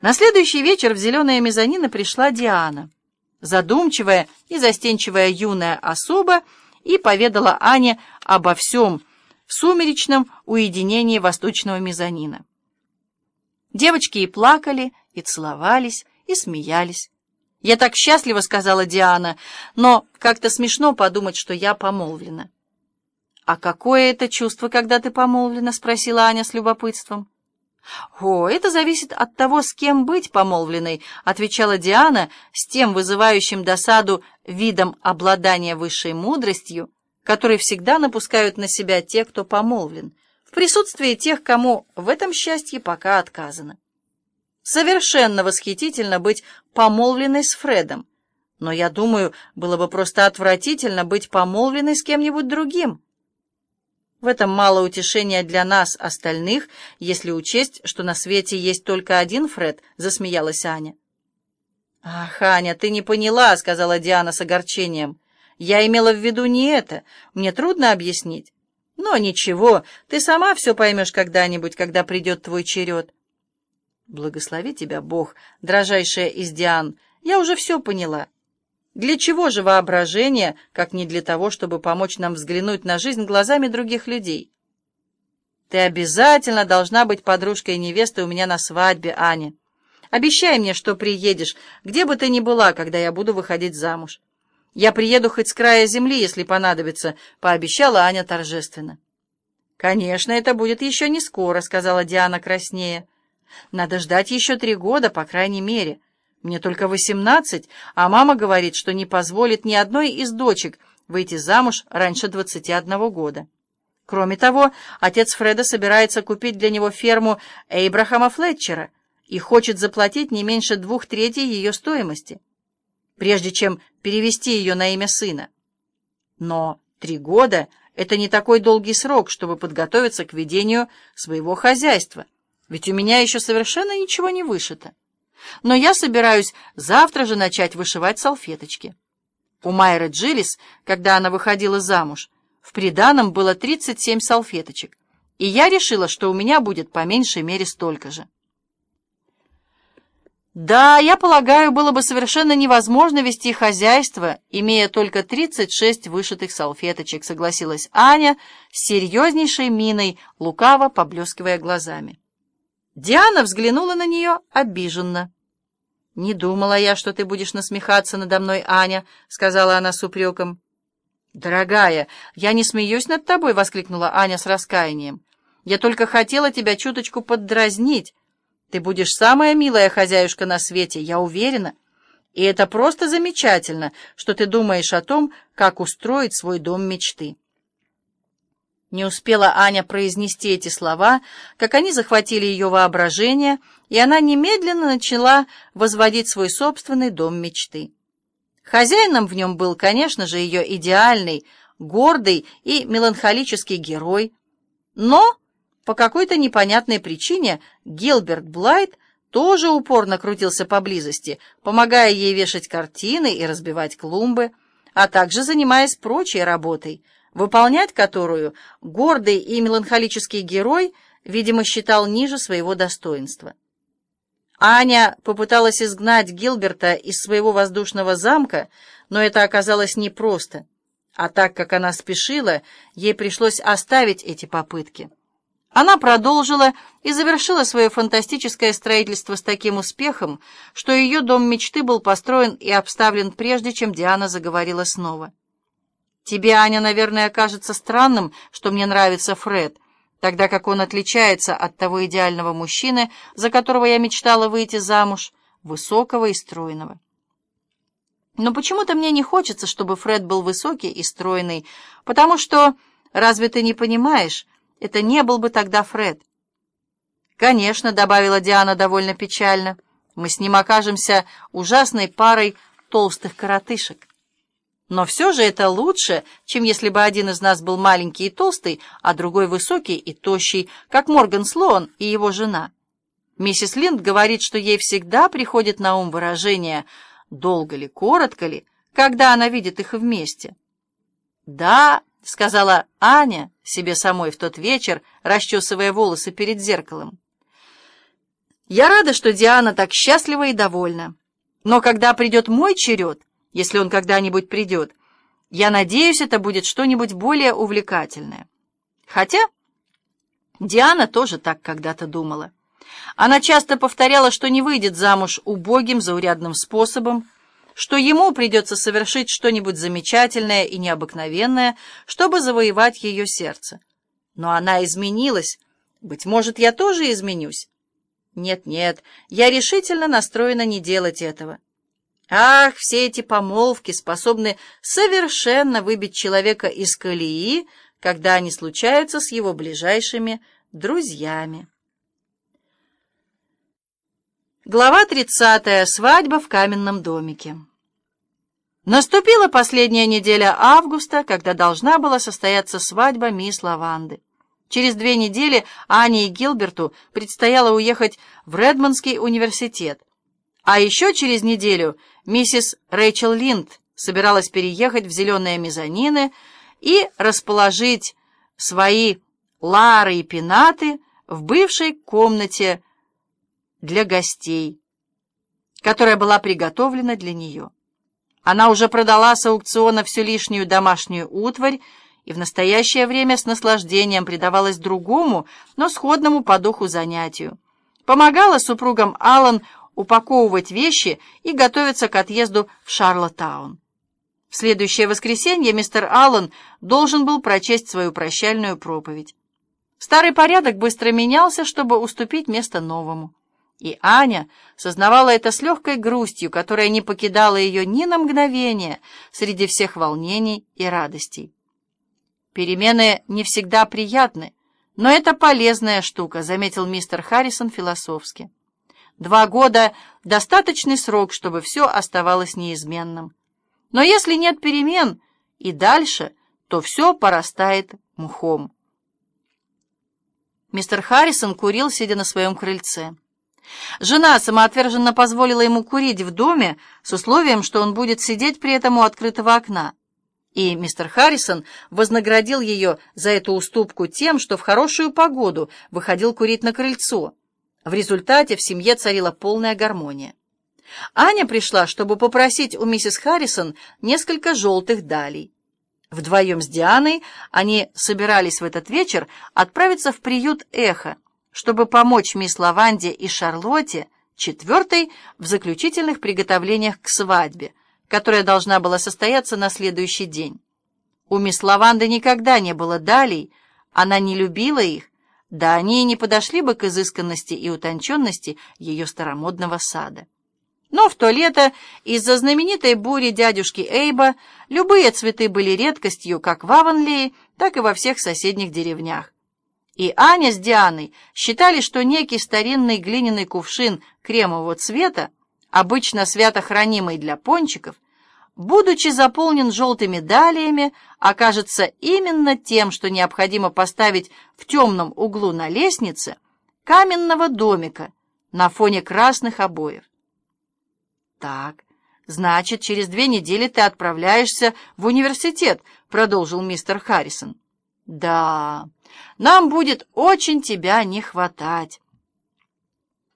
На следующий вечер в зеленые мезонины пришла Диана, задумчивая и застенчивая юная особа, и поведала Ане обо всем в сумеречном уединении восточного мезонина. Девочки и плакали, и целовались, и смеялись. «Я так счастлива», — сказала Диана, — «но как-то смешно подумать, что я помолвлена». «А какое это чувство, когда ты помолвлена?» — спросила Аня с любопытством. «О, это зависит от того, с кем быть помолвленной», — отвечала Диана с тем вызывающим досаду видом обладания высшей мудростью, который всегда напускают на себя те, кто помолвлен, в присутствии тех, кому в этом счастье пока отказано. Совершенно восхитительно быть помолвленной с Фредом, но, я думаю, было бы просто отвратительно быть помолвленной с кем-нибудь другим. В этом мало утешения для нас, остальных, если учесть, что на свете есть только один Фред, — засмеялась Аня. «Ах, Аня, ты не поняла», — сказала Диана с огорчением. «Я имела в виду не это. Мне трудно объяснить. Но ничего, ты сама все поймешь когда-нибудь, когда придет твой черед». «Благослови тебя, Бог, дрожайшая из Диан. Я уже все поняла». Для чего же воображение, как не для того, чтобы помочь нам взглянуть на жизнь глазами других людей? Ты обязательно должна быть подружкой невесты у меня на свадьбе, Аня. Обещай мне, что приедешь, где бы ты ни была, когда я буду выходить замуж. Я приеду хоть с края земли, если понадобится, — пообещала Аня торжественно. «Конечно, это будет еще не скоро», — сказала Диана краснее. «Надо ждать еще три года, по крайней мере». Мне только восемнадцать, а мама говорит, что не позволит ни одной из дочек выйти замуж раньше двадцати одного года. Кроме того, отец Фреда собирается купить для него ферму Эйбрахама Флетчера и хочет заплатить не меньше двух третей ее стоимости, прежде чем перевести ее на имя сына. Но три года — это не такой долгий срок, чтобы подготовиться к ведению своего хозяйства, ведь у меня еще совершенно ничего не вышито но я собираюсь завтра же начать вышивать салфеточки. У Майры Джилис, когда она выходила замуж, в приданом было 37 салфеточек, и я решила, что у меня будет по меньшей мере столько же. Да, я полагаю, было бы совершенно невозможно вести хозяйство, имея только 36 вышитых салфеточек, согласилась Аня с серьезнейшей миной, лукаво поблескивая глазами. Диана взглянула на нее обиженно. «Не думала я, что ты будешь насмехаться надо мной, Аня», — сказала она с упреком. «Дорогая, я не смеюсь над тобой», — воскликнула Аня с раскаянием. «Я только хотела тебя чуточку поддразнить. Ты будешь самая милая хозяюшка на свете, я уверена. И это просто замечательно, что ты думаешь о том, как устроить свой дом мечты». Не успела Аня произнести эти слова, как они захватили ее воображение, и она немедленно начала возводить свой собственный дом мечты. Хозяином в нем был, конечно же, ее идеальный, гордый и меланхолический герой, но по какой-то непонятной причине Гилберт Блайт тоже упорно крутился поблизости, помогая ей вешать картины и разбивать клумбы, а также занимаясь прочей работой — выполнять которую гордый и меланхолический герой, видимо, считал ниже своего достоинства. Аня попыталась изгнать Гилберта из своего воздушного замка, но это оказалось непросто, а так как она спешила, ей пришлось оставить эти попытки. Она продолжила и завершила свое фантастическое строительство с таким успехом, что ее дом мечты был построен и обставлен прежде, чем Диана заговорила снова. Тебе, Аня, наверное, кажется странным, что мне нравится Фред, тогда как он отличается от того идеального мужчины, за которого я мечтала выйти замуж, высокого и стройного. Но почему-то мне не хочется, чтобы Фред был высокий и стройный, потому что, разве ты не понимаешь, это не был бы тогда Фред. «Конечно», — добавила Диана довольно печально, — «мы с ним окажемся ужасной парой толстых коротышек». Но все же это лучше, чем если бы один из нас был маленький и толстый, а другой высокий и тощий, как Морган Слоан и его жена. Миссис Линд говорит, что ей всегда приходит на ум выражение «долго ли, коротко ли», когда она видит их вместе. «Да», — сказала Аня себе самой в тот вечер, расчесывая волосы перед зеркалом. Я рада, что Диана так счастлива и довольна. Но когда придет мой черед, если он когда-нибудь придет, я надеюсь, это будет что-нибудь более увлекательное. Хотя Диана тоже так когда-то думала. Она часто повторяла, что не выйдет замуж убогим, заурядным способом, что ему придется совершить что-нибудь замечательное и необыкновенное, чтобы завоевать ее сердце. Но она изменилась. Быть может, я тоже изменюсь. Нет-нет, я решительно настроена не делать этого. Ах, все эти помолвки способны совершенно выбить человека из колеи, когда они случаются с его ближайшими друзьями. Глава 30. Свадьба в каменном домике. Наступила последняя неделя августа, когда должна была состояться свадьба мисс Лаванды. Через две недели Ане и Гилберту предстояло уехать в Редмондский университет. А еще через неделю миссис Рэйчел Линд собиралась переехать в зеленые мезонины и расположить свои лары и пенаты в бывшей комнате для гостей, которая была приготовлена для нее. Она уже продала с аукциона всю лишнюю домашнюю утварь и в настоящее время с наслаждением предавалась другому, но сходному по духу занятию. Помогала супругам Аллан упаковывать вещи и готовиться к отъезду в Шарлоттаун. В следующее воскресенье мистер Аллан должен был прочесть свою прощальную проповедь. Старый порядок быстро менялся, чтобы уступить место новому. И Аня сознавала это с легкой грустью, которая не покидала ее ни на мгновение среди всех волнений и радостей. Перемены не всегда приятны, но это полезная штука, заметил мистер Харрисон философски. Два года — достаточный срок, чтобы все оставалось неизменным. Но если нет перемен и дальше, то все порастает мхом. Мистер Харрисон курил, сидя на своем крыльце. Жена самоотверженно позволила ему курить в доме с условием, что он будет сидеть при этом у открытого окна. И мистер Харрисон вознаградил ее за эту уступку тем, что в хорошую погоду выходил курить на крыльцо. В результате в семье царила полная гармония. Аня пришла, чтобы попросить у миссис Харрисон несколько желтых далей. Вдвоем с Дианой они собирались в этот вечер отправиться в приют «Эхо», чтобы помочь мисс Лаванде и Шарлотте, четвертой, в заключительных приготовлениях к свадьбе, которая должна была состояться на следующий день. У мисс Лаванды никогда не было далей, она не любила их, да они и не подошли бы к изысканности и утонченности ее старомодного сада. Но в то лето из-за знаменитой бури дядюшки Эйба любые цветы были редкостью как в Аванлее, так и во всех соседних деревнях. И Аня с Дианой считали, что некий старинный глиняный кувшин кремового цвета обычно свято хранимый для пончиков, будучи заполнен желтыми далиями, окажется именно тем, что необходимо поставить в темном углу на лестнице каменного домика на фоне красных обоев. «Так, значит, через две недели ты отправляешься в университет», — продолжил мистер Харрисон. «Да, нам будет очень тебя не хватать».